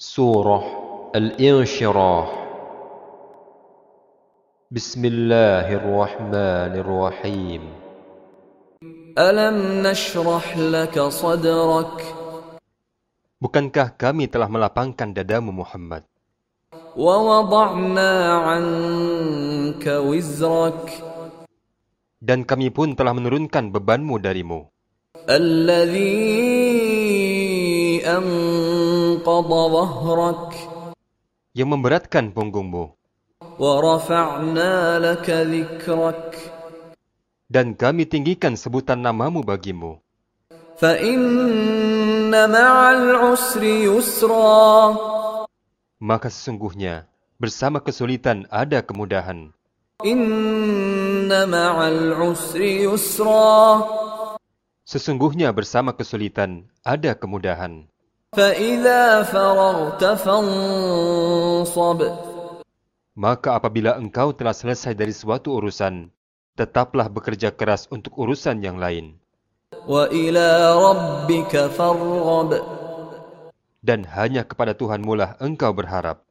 Surah Al-Insyirah Bismillahirrahmanirrahim ألم نشرح لك صدرك Bukankah kami telah melapangkan dadamu Muhammad ووضعنا عنك وزرك dan kami pun telah menurunkan bebanmu darimu الذي أنقض ظهرك yang memberatkan punggungmu. Dan kami tinggikan sebutan namamu bagimu. Maka sesungguhnya bersama kesulitan ada kemudahan. Sesungguhnya bersama kesulitan ada kemudahan. Maka apabila engkau telah selesai dari suatu urusan, tetaplah bekerja keras untuk urusan yang lain. Dan hanya kepada Tuhanmulah engkau berharap.